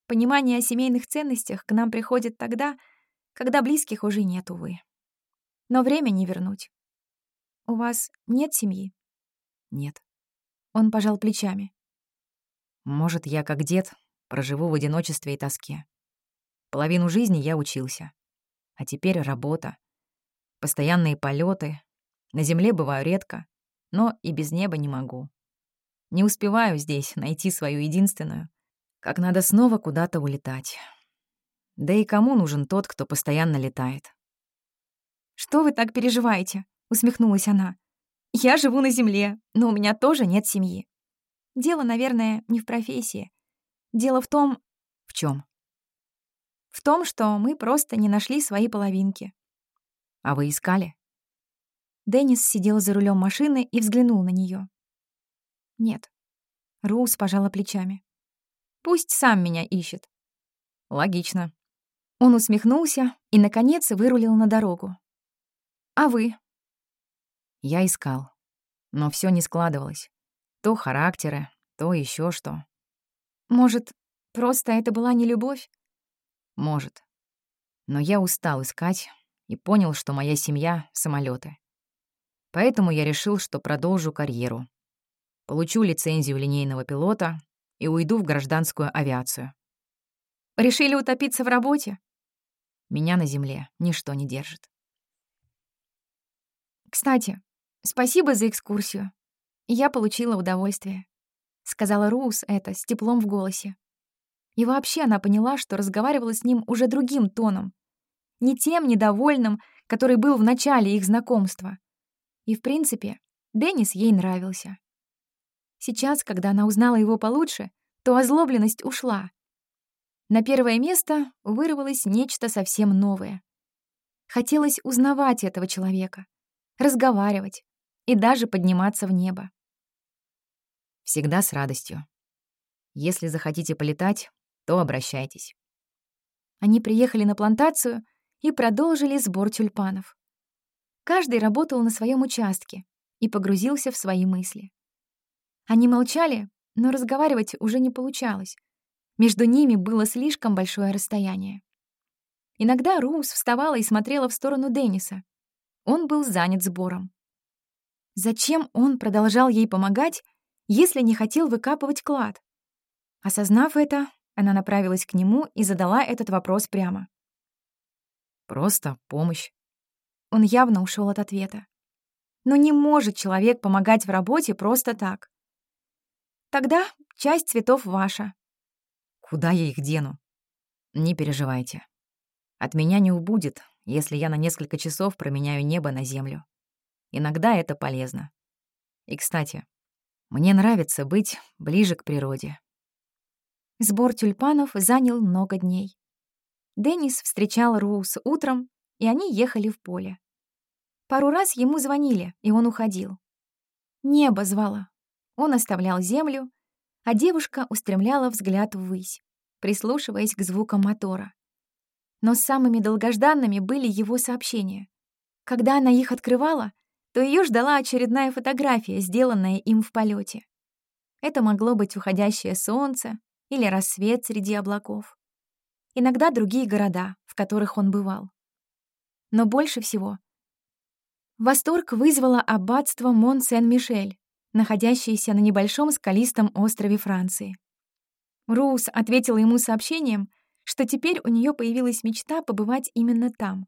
Понимание о семейных ценностях к нам приходит тогда, когда близких уже нет, увы. Но время не вернуть. У вас нет семьи? Нет. Он пожал плечами. Может, я, как дед, проживу в одиночестве и тоске. Половину жизни я учился. А теперь работа. Постоянные полеты. На земле бываю редко, но и без неба не могу. Не успеваю здесь найти свою единственную, как надо снова куда-то улетать. Да и кому нужен тот, кто постоянно летает? «Что вы так переживаете?» — усмехнулась она. «Я живу на земле, но у меня тоже нет семьи. Дело, наверное, не в профессии. Дело в том...» «В чем? «В том, что мы просто не нашли свои половинки». «А вы искали?» Деннис сидел за рулем машины и взглянул на нее. «Нет». Роуз пожала плечами. «Пусть сам меня ищет». «Логично». Он усмехнулся и, наконец, вырулил на дорогу. А вы? Я искал. Но все не складывалось. То характеры, то еще что. Может, просто это была не любовь? Может. Но я устал искать и понял, что моя семья — самолеты. Поэтому я решил, что продолжу карьеру. Получу лицензию линейного пилота, и уйду в гражданскую авиацию. Решили утопиться в работе? Меня на земле ничто не держит. Кстати, спасибо за экскурсию. Я получила удовольствие. Сказала Роуз это с теплом в голосе. И вообще она поняла, что разговаривала с ним уже другим тоном. Не тем недовольным, который был в начале их знакомства. И, в принципе, Деннис ей нравился. Сейчас, когда она узнала его получше, то озлобленность ушла. На первое место вырвалось нечто совсем новое. Хотелось узнавать этого человека, разговаривать и даже подниматься в небо. Всегда с радостью. Если захотите полетать, то обращайтесь. Они приехали на плантацию и продолжили сбор тюльпанов. Каждый работал на своем участке и погрузился в свои мысли. Они молчали, но разговаривать уже не получалось. Между ними было слишком большое расстояние. Иногда Роуз вставала и смотрела в сторону Денниса. Он был занят сбором. Зачем он продолжал ей помогать, если не хотел выкапывать клад? Осознав это, она направилась к нему и задала этот вопрос прямо. «Просто помощь». Он явно ушел от ответа. Но не может человек помогать в работе просто так. Тогда часть цветов ваша. Куда я их дену? Не переживайте. От меня не убудет, если я на несколько часов променяю небо на землю. Иногда это полезно. И, кстати, мне нравится быть ближе к природе. Сбор тюльпанов занял много дней. Деннис встречал Роуз утром, и они ехали в поле. Пару раз ему звонили, и он уходил. Небо звало. Он оставлял землю, а девушка устремляла взгляд ввысь, прислушиваясь к звукам мотора. Но самыми долгожданными были его сообщения. Когда она их открывала, то ее ждала очередная фотография, сделанная им в полете. Это могло быть уходящее солнце, или рассвет среди облаков. Иногда другие города, в которых он бывал. Но больше всего восторг вызвало аббатство Мон-Сен-Мишель, находящееся на небольшом скалистом острове Франции. Роуз ответила ему сообщением, что теперь у нее появилась мечта побывать именно там.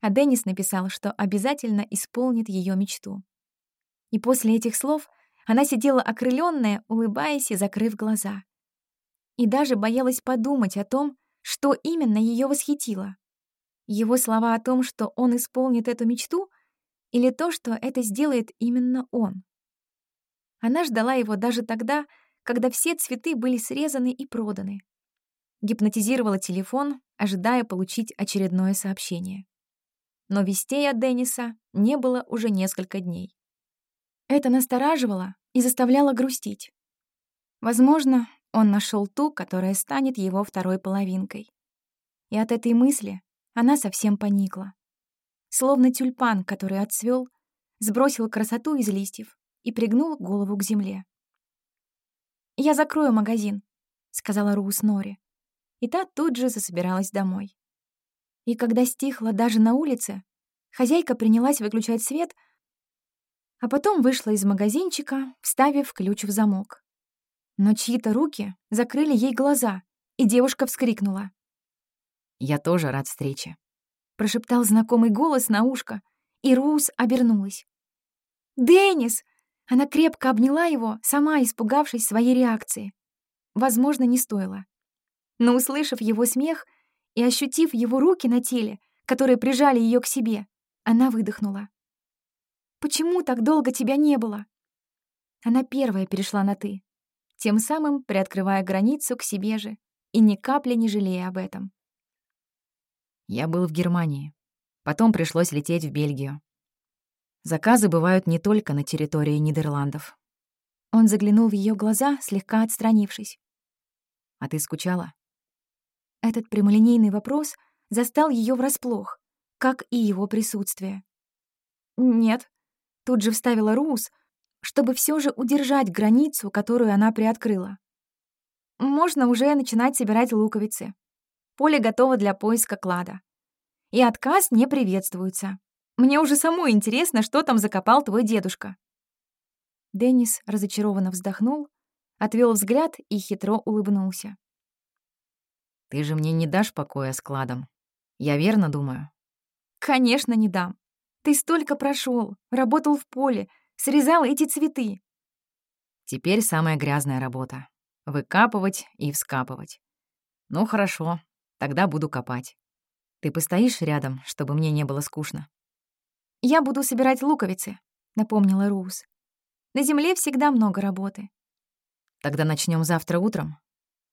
А Деннис написал, что обязательно исполнит ее мечту. И после этих слов она сидела окрыленная, улыбаясь и закрыв глаза и даже боялась подумать о том, что именно ее восхитило. Его слова о том, что он исполнит эту мечту, или то, что это сделает именно он. Она ждала его даже тогда, когда все цветы были срезаны и проданы. Гипнотизировала телефон, ожидая получить очередное сообщение. Но вестей от Денниса не было уже несколько дней. Это настораживало и заставляло грустить. Возможно, он нашел ту, которая станет его второй половинкой. И от этой мысли она совсем поникла. Словно тюльпан, который отцвел, сбросил красоту из листьев и пригнул голову к земле. «Я закрою магазин», — сказала Рус Нори. И та тут же засобиралась домой. И когда стихло даже на улице, хозяйка принялась выключать свет, а потом вышла из магазинчика, вставив ключ в замок. Но чьи-то руки закрыли ей глаза, и девушка вскрикнула. «Я тоже рад встрече», — прошептал знакомый голос на ушко, и Роуз обернулась. «Деннис!» Она крепко обняла его, сама испугавшись своей реакции. Возможно, не стоило. Но, услышав его смех и ощутив его руки на теле, которые прижали ее к себе, она выдохнула. «Почему так долго тебя не было?» Она первая перешла на «ты», тем самым приоткрывая границу к себе же и ни капли не жалея об этом. Я был в Германии. Потом пришлось лететь в Бельгию. Заказы бывают не только на территории Нидерландов. Он заглянул в ее глаза, слегка отстранившись. «А ты скучала?» Этот прямолинейный вопрос застал ее врасплох, как и его присутствие. «Нет», — тут же вставила Рус, чтобы все же удержать границу, которую она приоткрыла. Можно уже начинать собирать луковицы. Поле готово для поиска клада. И отказ не приветствуется. Мне уже самой интересно, что там закопал твой дедушка. Деннис разочарованно вздохнул, отвел взгляд и хитро улыбнулся. «Ты же мне не дашь покоя складом. Я верно думаю?» «Конечно, не дам. Ты столько прошел, работал в поле, срезал эти цветы». «Теперь самая грязная работа. Выкапывать и вскапывать. Ну, хорошо, тогда буду копать. Ты постоишь рядом, чтобы мне не было скучно?» «Я буду собирать луковицы», — напомнила Роуз. «На земле всегда много работы». «Тогда начнем завтра утром?»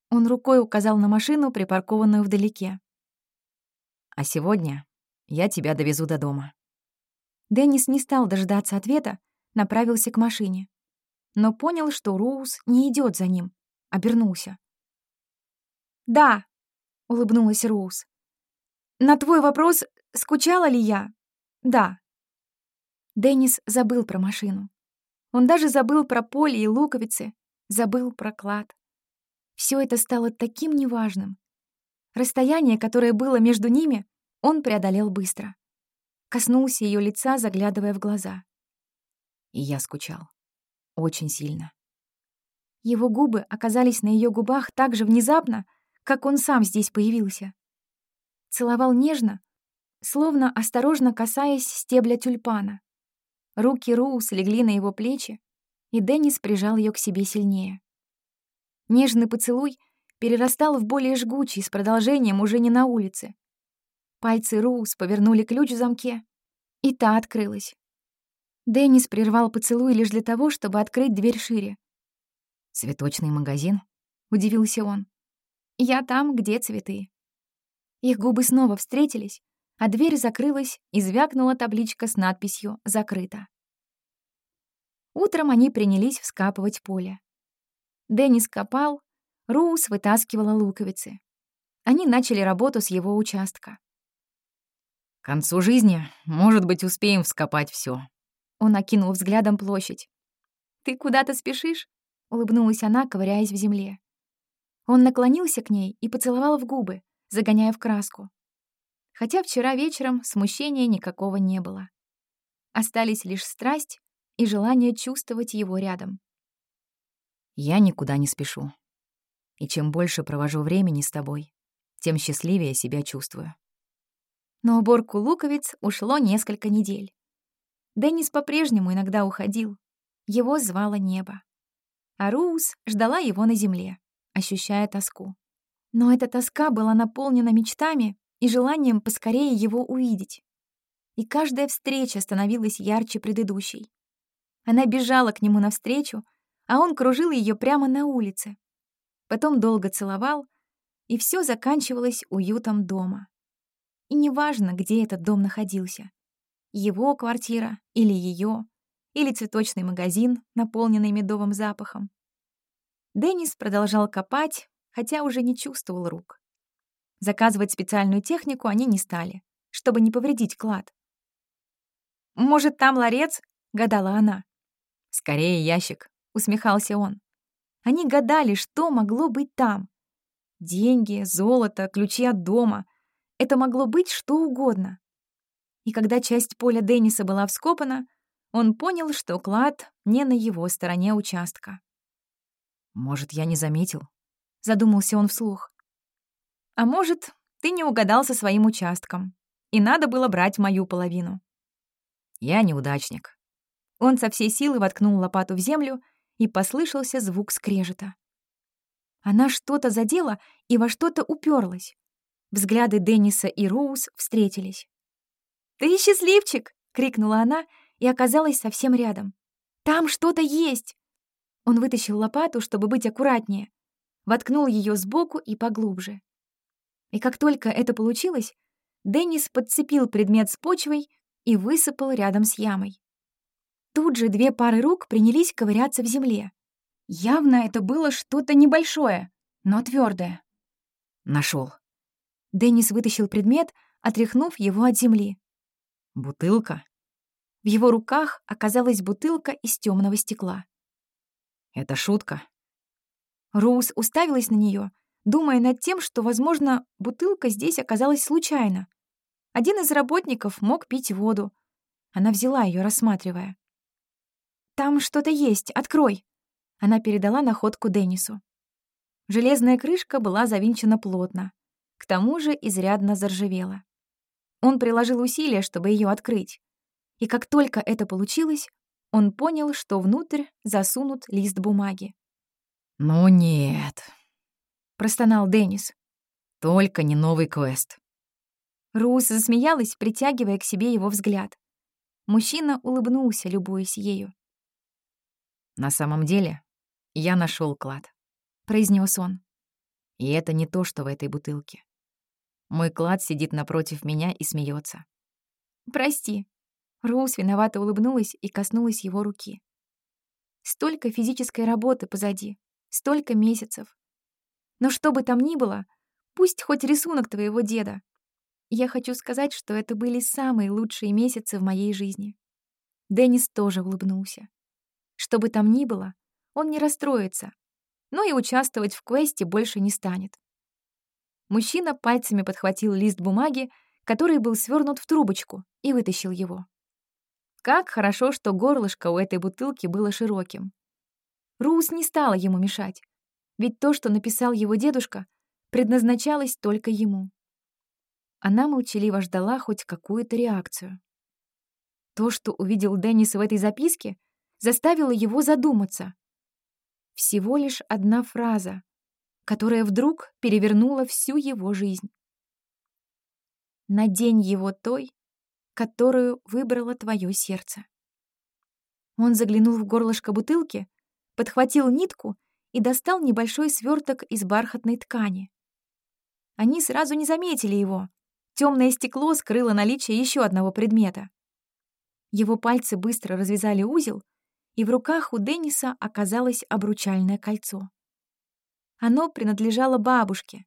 Он рукой указал на машину, припаркованную вдалеке. «А сегодня я тебя довезу до дома». Деннис не стал дожидаться ответа, направился к машине. Но понял, что Роуз не идет за ним, обернулся. «Да», — улыбнулась Роуз. «На твой вопрос, скучала ли я? Да». Деннис забыл про машину. Он даже забыл про поле и луковицы, забыл про клад. Все это стало таким неважным. Расстояние, которое было между ними, он преодолел быстро. Коснулся ее лица, заглядывая в глаза. И я скучал. Очень сильно. Его губы оказались на ее губах так же внезапно, как он сам здесь появился. Целовал нежно, словно осторожно касаясь стебля тюльпана. Руки Роуз легли на его плечи, и Деннис прижал ее к себе сильнее. Нежный поцелуй перерастал в более жгучий, с продолжением уже не на улице. Пальцы Роуз повернули ключ в замке, и та открылась. Деннис прервал поцелуй лишь для того, чтобы открыть дверь шире. «Цветочный магазин?» — удивился он. «Я там, где цветы». Их губы снова встретились, а дверь закрылась и звякнула табличка с надписью «Закрыто». Утром они принялись вскапывать поле. Деннис копал, Роуз вытаскивала луковицы. Они начали работу с его участка. «К концу жизни, может быть, успеем вскопать все. Он окинул взглядом площадь. «Ты куда-то спешишь?» — улыбнулась она, ковыряясь в земле. Он наклонился к ней и поцеловал в губы, загоняя в краску хотя вчера вечером смущения никакого не было. Остались лишь страсть и желание чувствовать его рядом. «Я никуда не спешу. И чем больше провожу времени с тобой, тем счастливее себя чувствую». На уборку луковиц ушло несколько недель. Деннис по-прежнему иногда уходил. Его звало небо. А Роуз ждала его на земле, ощущая тоску. Но эта тоска была наполнена мечтами и желанием поскорее его увидеть. И каждая встреча становилась ярче предыдущей. Она бежала к нему навстречу, а он кружил ее прямо на улице. Потом долго целовал, и все заканчивалось уютом дома. И неважно, где этот дом находился. Его квартира или ее, или цветочный магазин, наполненный медовым запахом. Деннис продолжал копать, хотя уже не чувствовал рук. Заказывать специальную технику они не стали, чтобы не повредить клад. «Может, там ларец?» — гадала она. «Скорее ящик», — усмехался он. Они гадали, что могло быть там. Деньги, золото, ключи от дома. Это могло быть что угодно. И когда часть поля Денниса была вскопана, он понял, что клад не на его стороне участка. «Может, я не заметил?» — задумался он вслух. А может, ты не угадал со своим участком, и надо было брать мою половину. Я неудачник. Он со всей силы воткнул лопату в землю, и послышался звук скрежета. Она что-то задела и во что-то уперлась. Взгляды Денниса и Роуз встретились. «Ты счастливчик!» — крикнула она и оказалась совсем рядом. «Там что-то есть!» Он вытащил лопату, чтобы быть аккуратнее, воткнул ее сбоку и поглубже. И как только это получилось, Деннис подцепил предмет с почвой и высыпал рядом с ямой. Тут же две пары рук принялись ковыряться в земле. Явно это было что-то небольшое, но твердое. Нашел. Деннис вытащил предмет, отряхнув его от земли. «Бутылка?» В его руках оказалась бутылка из темного стекла. «Это шутка?» Роуз уставилась на нее, думая над тем, что, возможно, бутылка здесь оказалась случайно. Один из работников мог пить воду. Она взяла ее, рассматривая. «Там что-то есть, открой!» Она передала находку Деннису. Железная крышка была завинчена плотно, к тому же изрядно заржавела. Он приложил усилия, чтобы ее открыть. И как только это получилось, он понял, что внутрь засунут лист бумаги. «Ну нет», — простонал Деннис. «Только не новый квест». Рус засмеялась, притягивая к себе его взгляд. Мужчина улыбнулся, любуясь ею. «На самом деле, я нашел клад», — произнес он. «И это не то, что в этой бутылке. Мой клад сидит напротив меня и смеется. «Прости». Роуз виновато улыбнулась и коснулась его руки. «Столько физической работы позади, столько месяцев. Но что бы там ни было, пусть хоть рисунок твоего деда. Я хочу сказать, что это были самые лучшие месяцы в моей жизни». Деннис тоже улыбнулся. Что бы там ни было, он не расстроится, но и участвовать в квесте больше не станет. Мужчина пальцами подхватил лист бумаги, который был свернут в трубочку, и вытащил его. Как хорошо, что горлышко у этой бутылки было широким. Рус не стала ему мешать, ведь то, что написал его дедушка, предназначалось только ему. Она молчаливо ждала хоть какую-то реакцию. То, что увидел Деннис в этой записке, заставило его задуматься. Всего лишь одна фраза, которая вдруг перевернула всю его жизнь. Надень его той, которую выбрало твое сердце. Он заглянул в горлышко бутылки, подхватил нитку и достал небольшой сверток из бархатной ткани. Они сразу не заметили его. Темное стекло скрыло наличие еще одного предмета. Его пальцы быстро развязали узел, и в руках у Денниса оказалось обручальное кольцо. Оно принадлежало бабушке.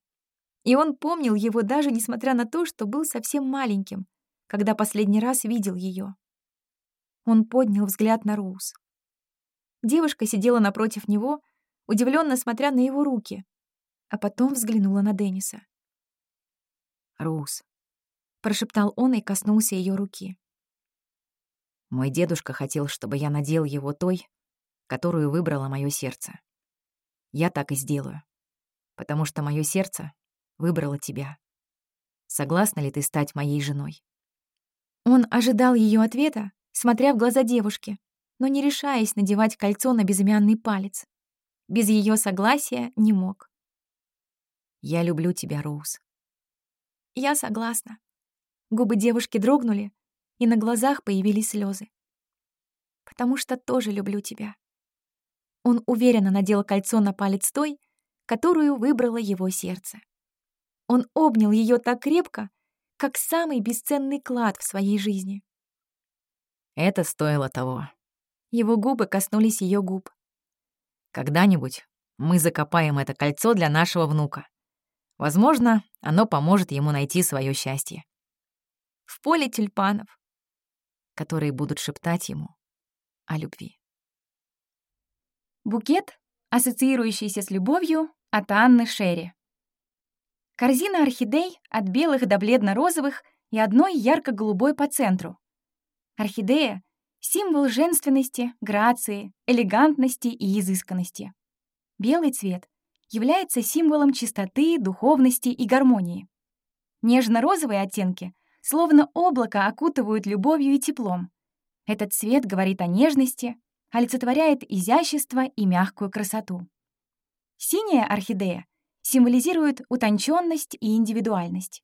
И он помнил его даже несмотря на то, что был совсем маленьким, когда последний раз видел ее. Он поднял взгляд на Роуз. Девушка сидела напротив него, удивленно смотря на его руки, а потом взглянула на Денниса. «Роуз», — прошептал он и коснулся ее руки. «Мой дедушка хотел, чтобы я надел его той, которую выбрало мое сердце. Я так и сделаю потому что мое сердце выбрало тебя. Согласна ли ты стать моей женой?» Он ожидал ее ответа, смотря в глаза девушки, но не решаясь надевать кольцо на безымянный палец. Без ее согласия не мог. «Я люблю тебя, Роуз». «Я согласна». Губы девушки дрогнули, и на глазах появились слезы. «Потому что тоже люблю тебя». Он уверенно надел кольцо на палец той, которую выбрало его сердце. Он обнял ее так крепко, как самый бесценный клад в своей жизни. Это стоило того. Его губы коснулись ее губ. Когда-нибудь мы закопаем это кольцо для нашего внука. Возможно, оно поможет ему найти свое счастье. В поле тюльпанов, которые будут шептать ему о любви. Букет, ассоциирующийся с любовью, от Анны Шерри. Корзина орхидей от белых до бледно-розовых и одной ярко-голубой по центру. Орхидея — символ женственности, грации, элегантности и изысканности. Белый цвет является символом чистоты, духовности и гармонии. Нежно-розовые оттенки словно облако окутывают любовью и теплом. Этот цвет говорит о нежности, олицетворяет изящество и мягкую красоту. Синяя орхидея символизирует утонченность и индивидуальность.